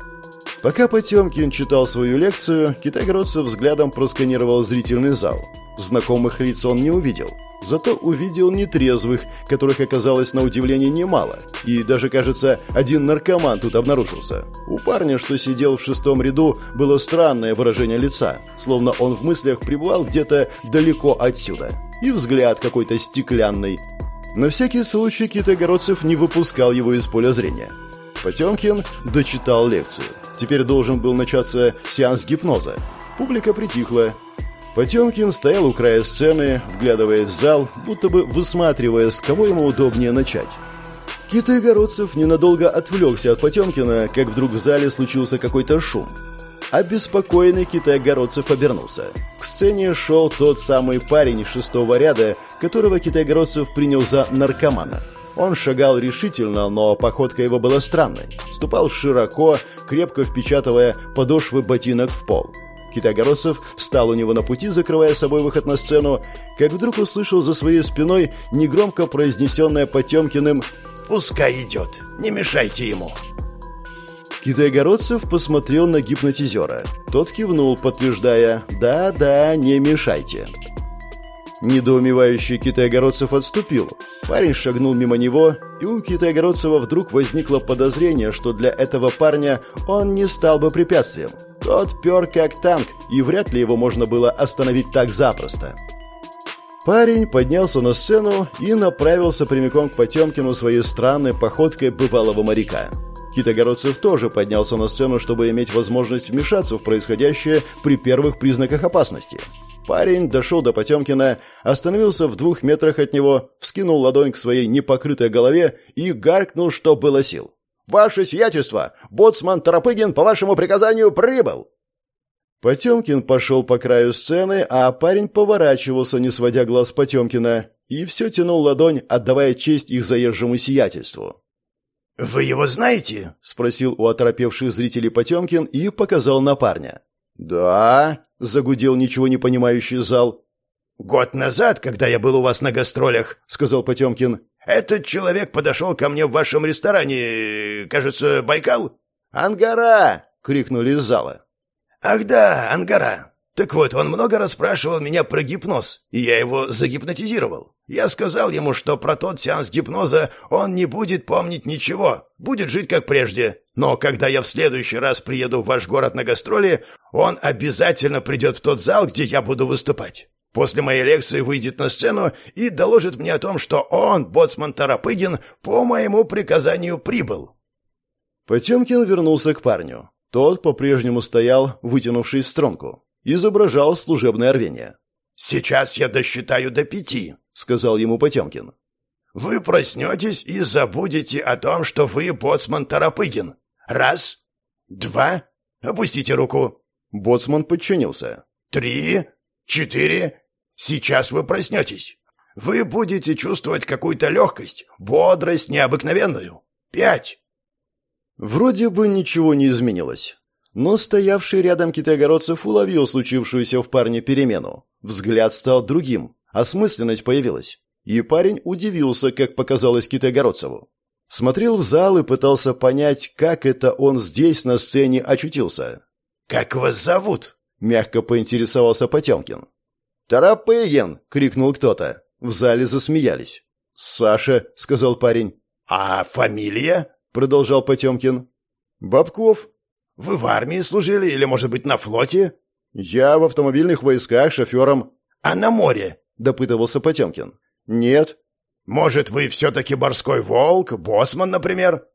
Пока Потемкин читал свою лекцию, Китайгородцев взглядом просканировал зрительный зал. Знакомых лиц он не увидел. Зато увидел нетрезвых, которых оказалось на удивление немало. И даже, кажется, один наркоман тут обнаружился. У парня, что сидел в шестом ряду, было странное выражение лица, словно он в мыслях пребывал где-то далеко отсюда. И взгляд какой-то стеклянный. На всякий случай Китайгородцев не выпускал его из поля зрения. Потемкин дочитал лекцию. Теперь должен был начаться сеанс гипноза. Публика притихла, Потемкин стоял у края сцены, вглядываясь в зал, будто бы высматривая, с кого ему удобнее начать. Китай-городцев ненадолго отвлекся от Потемкина, как вдруг в зале случился какой-то шум. Обеспокоенный Китай-городцев обернулся. К сцене шел тот самый парень шестого ряда, которого Китай-городцев принял за наркомана. Он шагал решительно, но походка его была странной. Ступал широко, крепко впечатывая подошвы ботинок в пол. Китайгородцев встал у него на пути, закрывая собой выход на сцену, как вдруг услышал за своей спиной негромко произнесенное Потемкиным «Пускай идет, не мешайте ему». Китайгородцев посмотрел на гипнотизера. Тот кивнул, подтверждая «Да-да, не мешайте». Недоумевающий Китайгородцев отступил. Парень шагнул мимо него, и у Китайгородцева вдруг возникло подозрение, что для этого парня он не стал бы препятствием. Тот пер как танк, и вряд ли его можно было остановить так запросто. Парень поднялся на сцену и направился прямиком к Потемкину своей странной походкой бывалого моряка. Китогородцев тоже поднялся на сцену, чтобы иметь возможность вмешаться в происходящее при первых признаках опасности. Парень дошел до Потемкина, остановился в двух метрах от него, вскинул ладонь к своей непокрытой голове и гаркнул, что было сил. «Ваше сиятельство! Боцман Торопыгин по вашему приказанию прибыл!» Потемкин пошел по краю сцены, а парень поворачивался, не сводя глаз Потемкина, и все тянул ладонь, отдавая честь их заезжему сиятельству. «Вы его знаете?» — спросил у оторопевших зрителей Потемкин и показал на парня. «Да», — загудел ничего не понимающий зал. «Год назад, когда я был у вас на гастролях», — сказал Потемкин, этот человек подошел ко мне в вашем ресторане, кажется, Байкал?» «Ангара!» — крикнули из зала. «Ах да, Ангара. Так вот, он много раз спрашивал меня про гипноз, и я его загипнотизировал. Я сказал ему, что про тот сеанс гипноза он не будет помнить ничего, будет жить как прежде. Но когда я в следующий раз приеду в ваш город на гастроли, он обязательно придет в тот зал, где я буду выступать. После моей лекции выйдет на сцену и доложит мне о том, что он, боцман Тарапыгин, по моему приказанию прибыл». Потемкин вернулся к парню. Тот по-прежнему стоял, вытянувшись в струнку. Изображал служебное рвение. «Сейчас я досчитаю до пяти», — сказал ему Потемкин. «Вы проснетесь и забудете о том, что вы боцман Тарапыгин. Раз, два, опустите руку». Боцман подчинился. «Три, четыре. Сейчас вы проснетесь. Вы будете чувствовать какую-то легкость, бодрость необыкновенную. Пять. Вроде бы ничего не изменилось. Но стоявший рядом китайгородцев уловил случившуюся в парне перемену. Взгляд стал другим, осмысленность появилась. И парень удивился, как показалось китайгородцеву. Смотрел в зал и пытался понять, как это он здесь на сцене очутился. «Как вас зовут?» — мягко поинтересовался Потемкин. «Торопыгин!» — крикнул кто-то. В зале засмеялись. «Саша!» — сказал парень. «А фамилия?» — продолжал Потемкин. «Бабков». «Вы в армии служили или, может быть, на флоте?» «Я в автомобильных войсках шофером». «А на море?» — допытывался Потемкин. «Нет». «Может, вы все-таки морской волк, боссман, например?»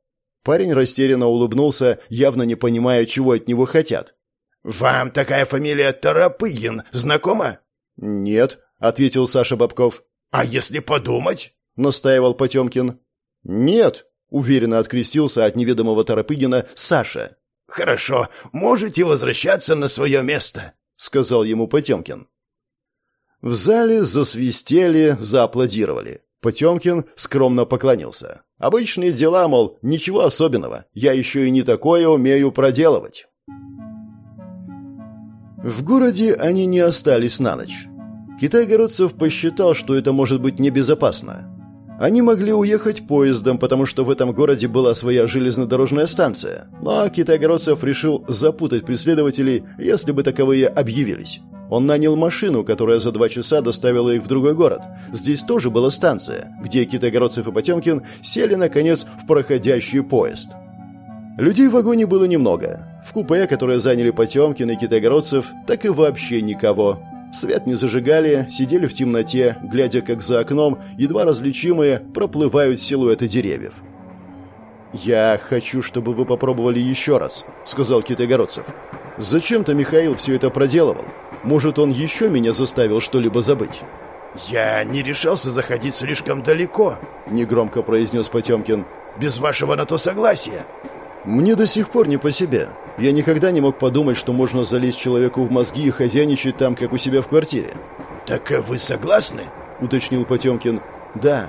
Парень растерянно улыбнулся, явно не понимая, чего от него хотят. «Вам такая фамилия Торопыгин знакома?» «Нет», — ответил Саша Бабков. «А если подумать?» — настаивал Потемкин. «Нет», — уверенно открестился от неведомого Торопыгина Саша. «Хорошо, можете возвращаться на свое место», — сказал ему Потемкин. В зале засвистели, зааплодировали. Потемкин скромно поклонился. «Обычные дела, мол, ничего особенного. Я еще и не такое умею проделывать». В городе они не остались на ночь. Китай-городцев посчитал, что это может быть небезопасно. Они могли уехать поездом, потому что в этом городе была своя железнодорожная станция. Но Китай-городцев решил запутать преследователей, если бы таковые объявились. Он нанял машину, которая за два часа доставила их в другой город. Здесь тоже была станция, где Китай-городцев и Потемкин сели, наконец, в проходящий поезд. Людей в вагоне было немного. В купе, которое заняли Потемкин и Китай-городцев, так и вообще никого. Свет не зажигали, сидели в темноте, глядя, как за окном едва различимые проплывают силуэты деревьев. «Я хочу, чтобы вы попробовали еще раз», — сказал Китайгородцев. «Зачем-то Михаил все это проделывал. Может, он еще меня заставил что-либо забыть?» «Я не решался заходить слишком далеко», — негромко произнес Потемкин. «Без вашего на то согласия». Мне до сих пор не по себе. Я никогда не мог подумать, что можно залезть человеку в мозги и хозяйничать там, как у себя в квартире. «Так вы согласны?» — уточнил Потемкин. «Да».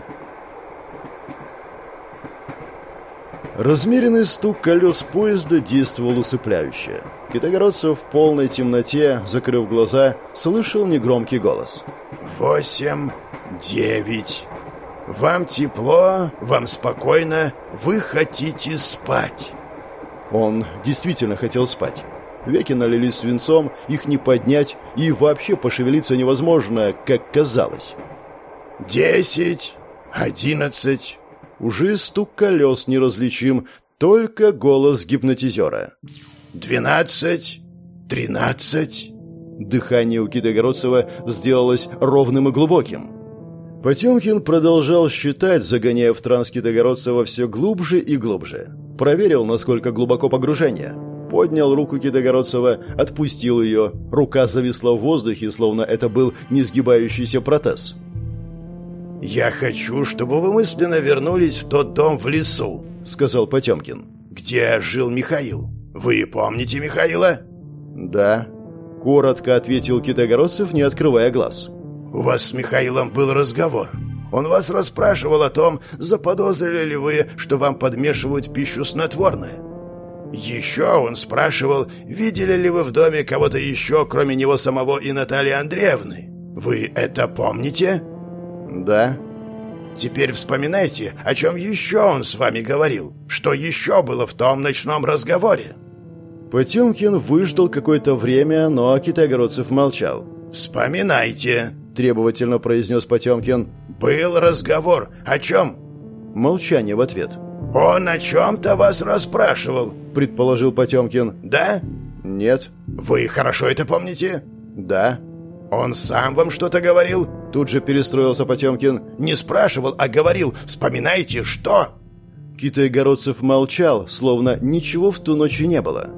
Размеренный стук колес поезда действовал усыпляюще. Китогородцев в полной темноте, закрыв глаза, слышал негромкий голос. «Восемь, девять. Вам тепло, вам спокойно, вы хотите спать». Он действительно хотел спать. Веки налились свинцом, их не поднять, и вообще пошевелиться невозможно, как казалось. «Десять, одиннадцать...» Уже стук колес неразличим, только голос гипнотизера. «Двенадцать, тринадцать...» Дыхание у Китогородцева сделалось ровным и глубоким. Потемкин продолжал считать, загоняя в транс Китогородцева все глубже и глубже. Проверил, насколько глубоко погружение. Поднял руку Китогородцева, отпустил ее. Рука зависла в воздухе, словно это был несгибающийся протез. «Я хочу, чтобы вы мысленно вернулись в тот дом в лесу», — сказал Потемкин. «Где жил Михаил? Вы помните Михаила?» «Да», — коротко ответил Китогородцев, не открывая глаз. «У вас с Михаилом был разговор. Он вас расспрашивал о том, заподозрили ли вы, что вам подмешивают пищу снотворное. Еще он спрашивал, видели ли вы в доме кого-то еще, кроме него самого и Натальи Андреевны. Вы это помните?» «Да». «Теперь вспоминайте, о чем еще он с вами говорил. Что еще было в том ночном разговоре?» Потемкин выждал какое-то время, но Китайгородцев молчал. «Вспоминайте», — требовательно произнес Потемкин. «Был разговор. О чем?» Молчание в ответ. «Он о чем-то вас расспрашивал», — предположил Потемкин. «Да?» «Нет». «Вы хорошо это помните?» «Да». «Он сам вам что-то говорил?» Тут же перестроился Потемкин. «Не спрашивал, а говорил. Вспоминайте, что?» Китай-городцев молчал, словно ничего в ту ночь не было.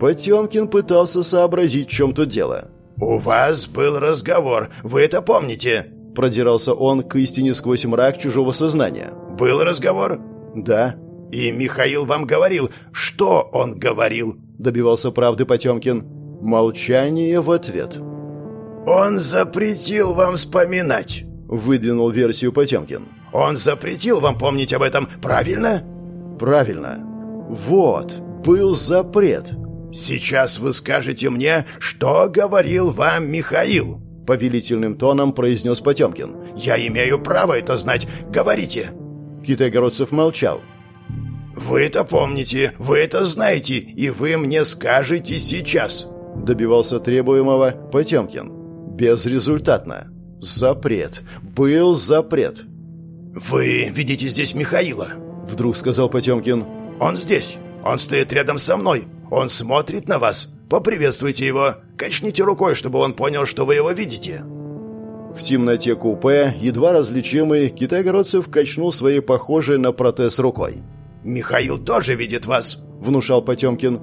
Потемкин пытался сообразить, в чем тут дело. «У вас был разговор, вы это помните?» Продирался он к истине сквозь мрак чужого сознания. «Был разговор?» «Да». «И Михаил вам говорил, что он говорил?» Добивался правды Потемкин. Молчание в ответ. «Он запретил вам вспоминать», — выдвинул версию Потемкин. «Он запретил вам помнить об этом, правильно?» «Правильно. Вот, был запрет». «Сейчас вы скажете мне, что говорил вам Михаил», — повелительным тоном произнес Потемкин. «Я имею право это знать. Говорите». Китайгородцев молчал. «Вы это помните, вы это знаете, и вы мне скажете сейчас», — добивался требуемого Потемкин. Безрезультатно. Запрет. Был запрет. «Вы видите здесь Михаила?» Вдруг сказал Потемкин. «Он здесь. Он стоит рядом со мной. Он смотрит на вас. Поприветствуйте его. Качните рукой, чтобы он понял, что вы его видите». В темноте купе, едва различимый, Китайгородцев качнул своей похожей на протез рукой. «Михаил тоже видит вас», — внушал Потемкин.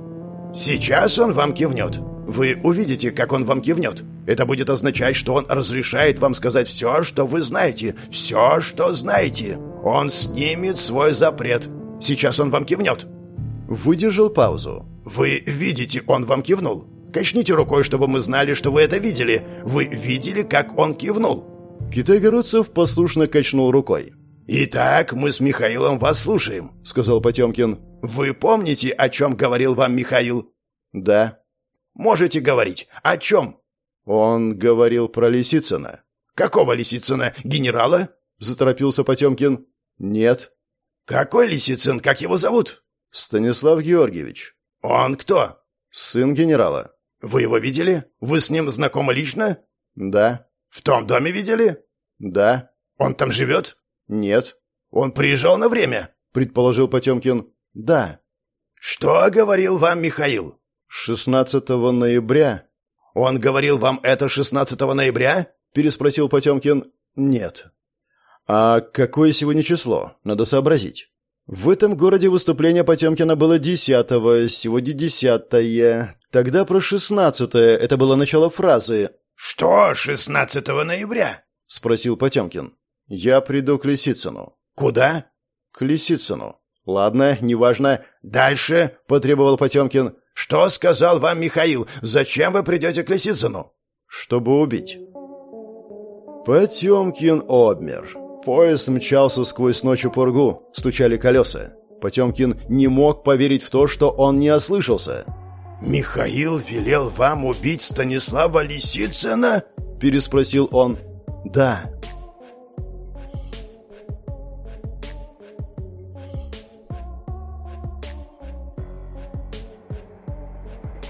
«Сейчас он вам кивнет. Вы увидите, как он вам кивнет. Это будет означать, что он разрешает вам сказать все, что вы знаете. Все, что знаете. Он снимет свой запрет. Сейчас он вам кивнет». Выдержал паузу. «Вы видите, он вам кивнул. Качните рукой, чтобы мы знали, что вы это видели. Вы видели, как он кивнул?» Китай-городцев послушно качнул рукой. «Итак, мы с Михаилом вас слушаем», — сказал Потемкин. «Вы помните, о чем говорил вам Михаил?» «Да». «Можете говорить. О чем?» «Он говорил про Лисицына». «Какого Лисицына? Генерала?» — заторопился Потемкин. «Нет». «Какой Лисицын? Как его зовут?» «Станислав Георгиевич». «Он кто?» «Сын генерала». «Вы его видели? Вы с ним знакомы лично?» «Да». «В том доме видели?» «Да». «Он там живет?» «Нет». «Он приезжал на время?» — предположил Потемкин. «Да». «Что говорил вам Михаил?» «16 ноября». «Он говорил вам это 16 ноября?» — переспросил Потемкин. «Нет». «А какое сегодня число? Надо сообразить». В этом городе выступление Потемкина было десятого, сегодня десятое. Тогда про шестнадцатое, это было начало фразы. «Что, 16 ноября?» — спросил Потемкин. «Я приду к Лисицыну». «Куда?» «К Лисицыну». «Ладно, неважно. Дальше», — потребовал Потемкин. «Что сказал вам Михаил? Зачем вы придете к Лисицыну?» «Чтобы убить». Потемкин обмер. Поезд мчался сквозь ночь пургу, стучали колеса. Потемкин не мог поверить в то, что он не ослышался. «Михаил велел вам убить Станислава Лисицына?» – переспросил он. «Да».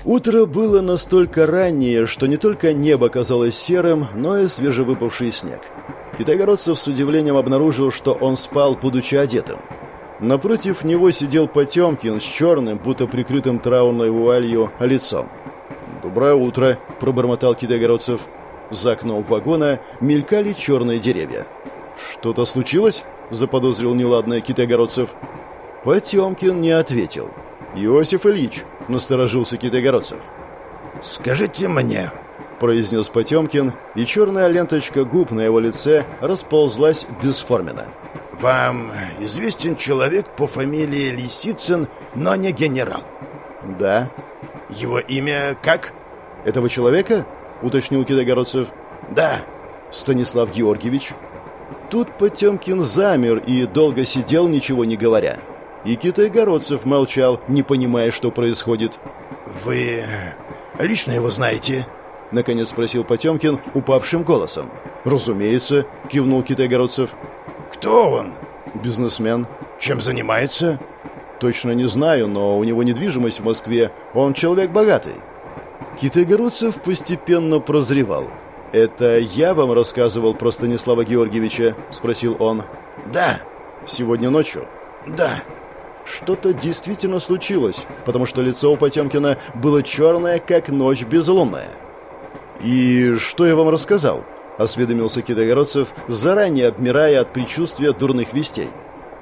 Утро было настолько раннее, что не только небо казалось серым, но и свежевыпавший снег. Китайгородцев с удивлением обнаружил, что он спал, будучи одетым. Напротив него сидел Потемкин с черным, будто прикрытым траурной вуалью, лицом. «Доброе утро», — пробормотал Китайгородцев. За окном вагона мелькали черные деревья. «Что-то случилось?» — заподозрил неладное Китайгородцев. Потемкин не ответил. «Иосиф Ильич», — насторожился Китайгородцев. «Скажите мне», — произнес Потемкин, и черная ленточка губ на его лице расползлась бесформенно. «Вам известен человек по фамилии Лисицын, но не генерал?» «Да». «Его имя как?» «Этого человека?» — уточнил Китайгородцев. «Да». «Станислав Георгиевич». Тут Потемкин замер и долго сидел, ничего не говоря. И Китайгородцев молчал, не понимая, что происходит. «Вы лично его знаете?» — наконец спросил Потемкин упавшим голосом. «Разумеется», — кивнул Китайгородцев. «Кто он?» «Бизнесмен». «Чем занимается?» «Точно не знаю, но у него недвижимость в Москве. Он человек богатый». Китайгородцев постепенно прозревал. «Это я вам рассказывал про Станислава Георгиевича?» – спросил он. «Да». «Сегодня ночью?» «Да». Что-то действительно случилось, потому что лицо у Потемкина было черное, как ночь безлунная. «И что я вам рассказал?» — осведомился Китайгородцев, заранее обмирая от предчувствия дурных вестей.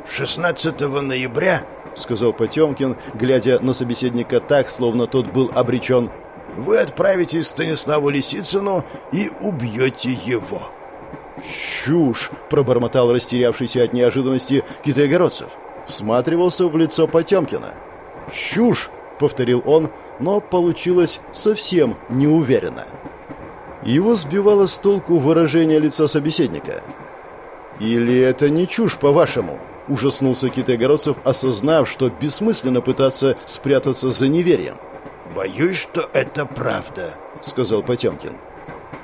«16 ноября», — сказал Потемкин, глядя на собеседника так, словно тот был обречен, — «вы отправитесь к Станиславу Лисицыну и убьете его». «Чушь!» — пробормотал растерявшийся от неожиданности Китайгородцев. Всматривался в лицо Потемкина. «Чушь!» — повторил он, но получилось совсем неуверенно. Его сбивало с толку выражение лица собеседника. «Или это не чушь, по-вашему?» – ужаснулся Китайгородцев, осознав, что бессмысленно пытаться спрятаться за неверием. «Боюсь, что это правда», – сказал Потемкин.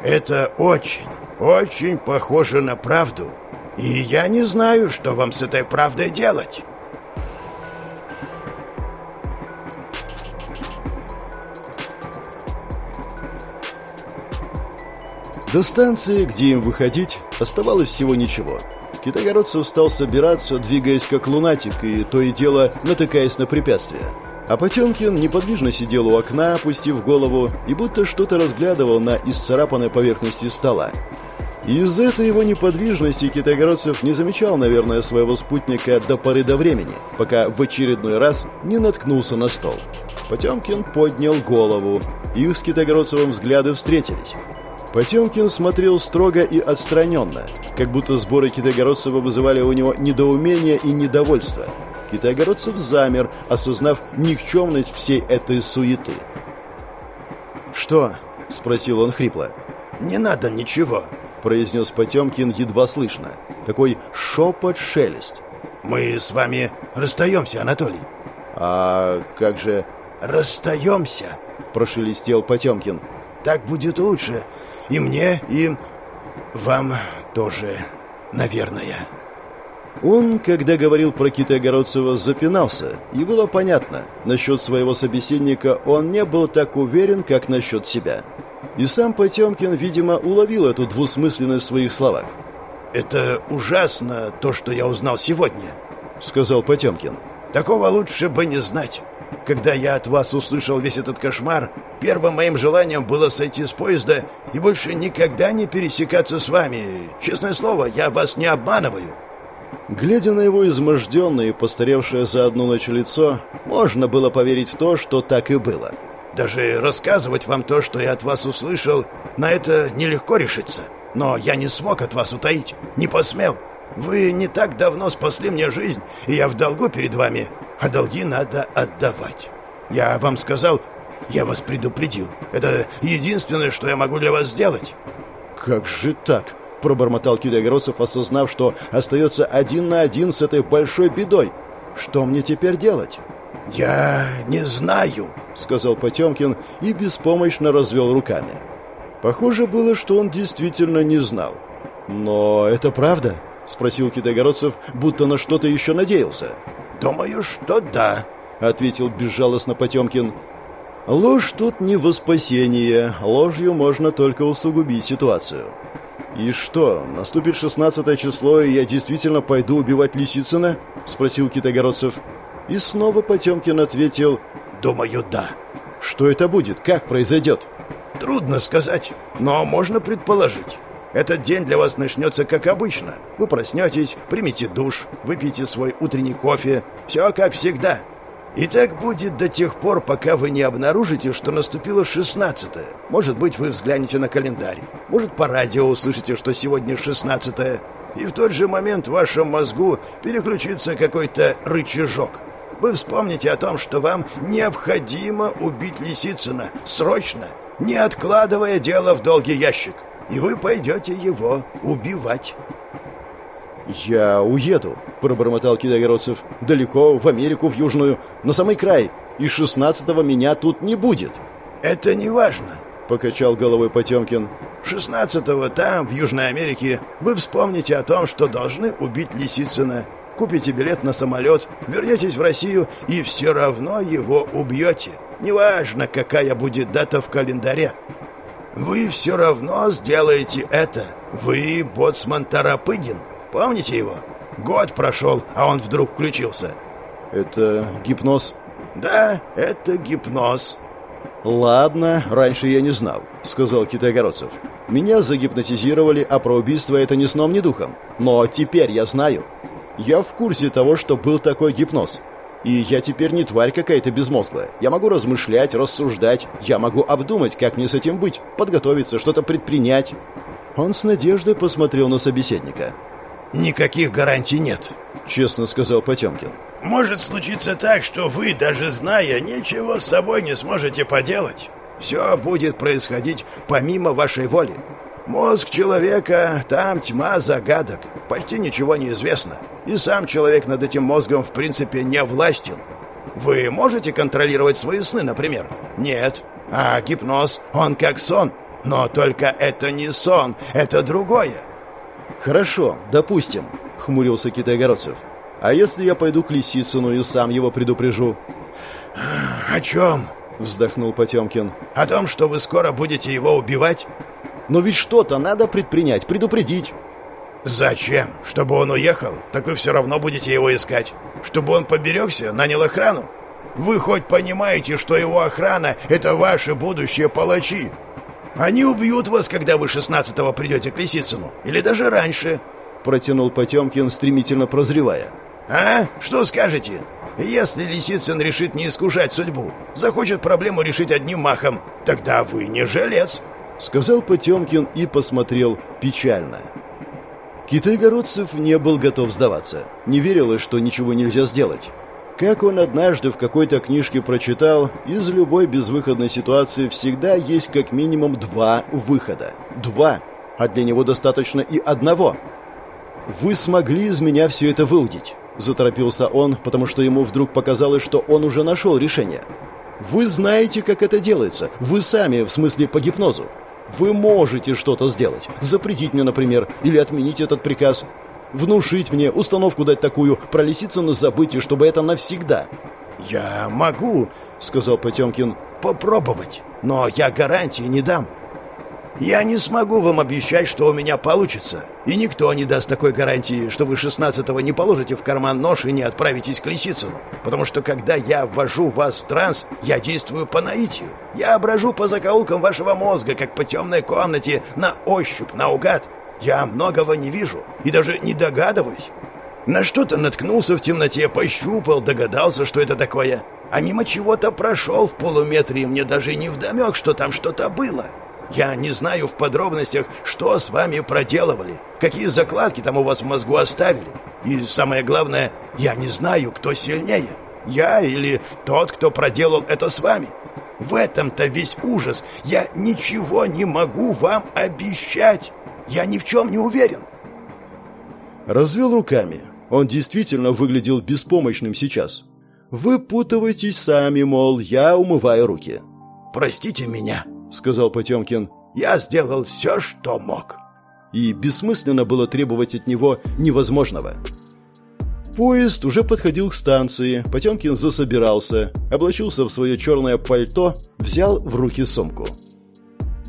«Это очень, очень похоже на правду, и я не знаю, что вам с этой правдой делать». До станции, где им выходить, оставалось всего ничего. Китайгородцев стал собираться, двигаясь как лунатик, и то и дело натыкаясь на препятствия. А Потемкин неподвижно сидел у окна, опустив голову, и будто что-то разглядывал на исцарапанной поверхности стола. Из этой его неподвижности Китайгородцев не замечал, наверное, своего спутника до поры до времени, пока в очередной раз не наткнулся на стол. Потемкин поднял голову, их с Китайгородцевым взгляды встретились. Потемкин смотрел строго и отстраненно, как будто сборы Китайгородцева вызывали у него недоумение и недовольство. Китайгородцев замер, осознав никчемность всей этой суеты. «Что?» — спросил он хрипло. «Не надо ничего», — произнес Потемкин едва слышно. Такой шепот-шелест. «Мы с вами расстаемся, Анатолий». «А как же...» «Расстаемся», — прошелестел Потемкин. «Так будет лучше. И мне, и вам тоже, наверное». Он, когда говорил про Китая-Городцева, запинался, и было понятно, насчет своего собеседника он не был так уверен, как насчет себя. И сам Потемкин, видимо, уловил эту двусмысленность в своих словах. «Это ужасно, то, что я узнал сегодня», — сказал Потемкин. «Такого лучше бы не знать. Когда я от вас услышал весь этот кошмар, первым моим желанием было сойти с поезда и больше никогда не пересекаться с вами. Честное слово, я вас не обманываю». Глядя на его изможденное и постаревшее за одну ночь лицо, можно было поверить в то, что так и было. Даже рассказывать вам то, что я от вас услышал, на это нелегко решиться. Но я не смог от вас утаить, не посмел. Вы не так давно спасли мне жизнь, и я в долгу перед вами, а долги надо отдавать. Я вам сказал, я вас предупредил. Это единственное, что я могу для вас сделать. Как же так? Пробормотал Кидайгородцев, осознав, что остается один на один с этой большой бедой. Что мне теперь делать? «Я не знаю», — сказал Потемкин и беспомощно развел руками. Похоже было, что он действительно не знал. «Но это правда?» — спросил Китайгородцев, будто на что-то еще надеялся. «Думаю, что да», — ответил безжалостно Потемкин. «Ложь тут не во спасение. Ложью можно только усугубить ситуацию». «И что, наступит шестнадцатое число, и я действительно пойду убивать Лисицына?» — спросил Китайгородцев. И снова Потемкин ответил «Думаю, да». «Что это будет? Как произойдет?» «Трудно сказать, но можно предположить. Этот день для вас начнется как обычно. Вы проснетесь, примите душ, выпьете свой утренний кофе. Все как всегда. И так будет до тех пор, пока вы не обнаружите, что наступило шестнадцатое. Может быть, вы взглянете на календарь. Может, по радио услышите, что сегодня шестнадцатое. И в тот же момент в вашем мозгу переключится какой-то рычажок – вы вспомните о том, что вам необходимо убить Лисицына срочно, не откладывая дело в долгий ящик, и вы пойдете его убивать. «Я уеду», — пробормотал Кидогородцев, — «далеко, в Америку, в Южную, на самый край, и шестнадцатого меня тут не будет». «Это не важно», — покачал головой Потемкин. «Шестнадцатого там, в Южной Америке, вы вспомните о том, что должны убить Лисицына, купите билет на самолет, вернетесь в Россию и все равно его убьете. Неважно, какая будет дата в календаре. Вы все равно сделаете это. Вы боцман Тарапыгин. Помните его? Год прошел, а он вдруг включился. Это гипноз? Да, это гипноз. Ладно, раньше я не знал, сказал Китайгородцев. Меня загипнотизировали, а про убийство это ни сном, ни духом. Но теперь я знаю. Я в курсе того, что был такой гипноз. И я теперь не тварь какая-то безмозглая. Я могу размышлять, рассуждать. Я могу обдумать, как мне с этим быть, подготовиться, что-то предпринять. Он с надеждой посмотрел на собеседника. «Никаких гарантий нет», — честно сказал Потемкин. «Может случиться так, что вы, даже зная, ничего с собой не сможете поделать. Все будет происходить помимо вашей воли. Мозг человека, там тьма загадок, почти ничего не известно. И сам человек над этим мозгом в принципе не властен. Вы можете контролировать свои сны, например? Нет. А гипноз, он как сон. Но только это не сон, это другое. Хорошо, допустим, хмурился Китайгородцев. А если я пойду к Лисицыну и сам его предупрежу? О чем? Вздохнул Потемкин. О том, что вы скоро будете его убивать? Но ведь что-то надо предпринять, предупредить. «Зачем? Чтобы он уехал? Так вы все равно будете его искать. Чтобы он поберегся, нанял охрану? Вы хоть понимаете, что его охрана — это ваши будущие палачи? Они убьют вас, когда вы шестнадцатого придете к Лисицыну. Или даже раньше. Протянул Потемкин, стремительно прозревая. А? Что скажете? Если Лисицын решит не искушать судьбу, захочет проблему решить одним махом, тогда вы не жилец. Сказал Потемкин и посмотрел печально. Китайгородцев не был готов сдаваться. Не верилось, что ничего нельзя сделать. Как он однажды в какой-то книжке прочитал, из любой безвыходной ситуации всегда есть как минимум два выхода. Два. А для него достаточно и одного. «Вы смогли из меня все это выудить», – заторопился он, потому что ему вдруг показалось, что он уже нашел решение. «Вы знаете, как это делается. Вы сами, в смысле по гипнозу. Вы можете что-то сделать. Запретить мне, например, или отменить этот приказ внушить мне, установку дать такую, про Лисицына забыть, и чтобы это навсегда». «Я могу», — сказал Потемкин, — «попробовать, но я гарантии не дам. Я не смогу вам обещать, что у меня получится, и никто не даст такой гарантии, что вы шестнадцатого не положите в карман нож и не отправитесь к Лисицыну, потому что когда я ввожу вас в транс, я действую по наитию. Я брожу по закоулкам вашего мозга, как по темной комнате, на ощупь, наугад, я многого не вижу и даже не догадываюсь. На что-то наткнулся в темноте, пощупал, догадался, что это такое. А мимо чего-то прошел в полуметре, и мне даже не вдомек, что там что-то было. Я не знаю в подробностях, что с вами проделывали, какие закладки там у вас в мозгу оставили. И самое главное, я не знаю, кто сильнее. Я или тот, кто проделал это с вами. В этом-то весь ужас. Я ничего не могу вам обещать. Я ни в чем не уверен. Развел руками. Он действительно выглядел беспомощным сейчас. Выпутывайтесь сами, мол, я умываю руки. «Простите меня», — сказал Потемкин. «Я сделал все, что мог». И бессмысленно было требовать от него невозможного. Поезд уже подходил к станции. Потемкин засобирался, облачился в свое черное пальто, взял в руки сумку.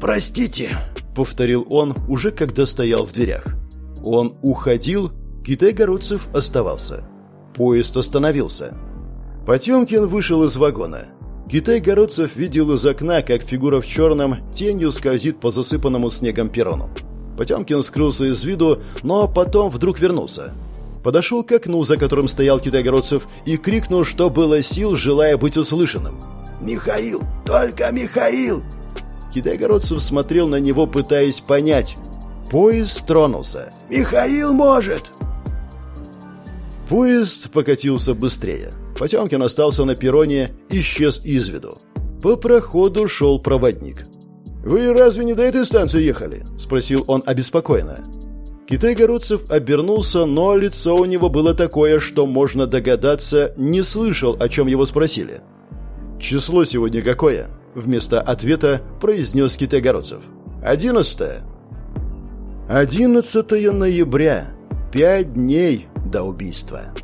«Простите», — повторил он, уже когда стоял в дверях. Он уходил, Китай-Городцев оставался. Поезд остановился. Потемкин вышел из вагона. Китай-Городцев видел из окна, как фигура в черном тенью скользит по засыпанному снегом перрону. Потемкин скрылся из виду, но потом вдруг вернулся. Подошел к окну, за которым стоял Китай-Городцев, и крикнул, что было сил, желая быть услышанным. «Михаил! Только Михаил!» Китай-Городцев смотрел на него, пытаясь понять. Поезд тронулся. «Михаил может!» Поезд покатился быстрее. Потемкин остался на перроне, исчез из виду. По проходу шел проводник. «Вы разве не до этой станции ехали?» – спросил он обеспокоенно. Китай-городцев обернулся, но лицо у него было такое, что можно догадаться, не слышал, о чем его спросили. «Число сегодня какое?» Вместо ответа произнес Китайгородцев. «Одиннадцатое». «Одиннадцатое ноября. Пять дней до убийства».